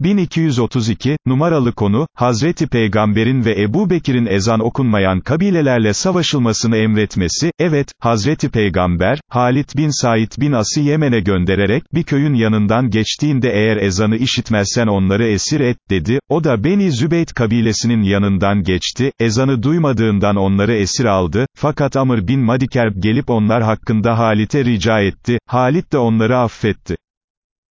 1232, numaralı konu, Hazreti Peygamber'in ve Ebu Bekir'in ezan okunmayan kabilelerle savaşılmasını emretmesi, evet, Hazreti Peygamber, Halit bin Said bin As'ı Yemen'e göndererek, bir köyün yanından geçtiğinde eğer ezanı işitmezsen onları esir et, dedi, o da Beni Zübeyt kabilesinin yanından geçti, ezanı duymadığından onları esir aldı, fakat Amr bin Madikerb gelip onlar hakkında Halit'e rica etti, Halit de onları affetti.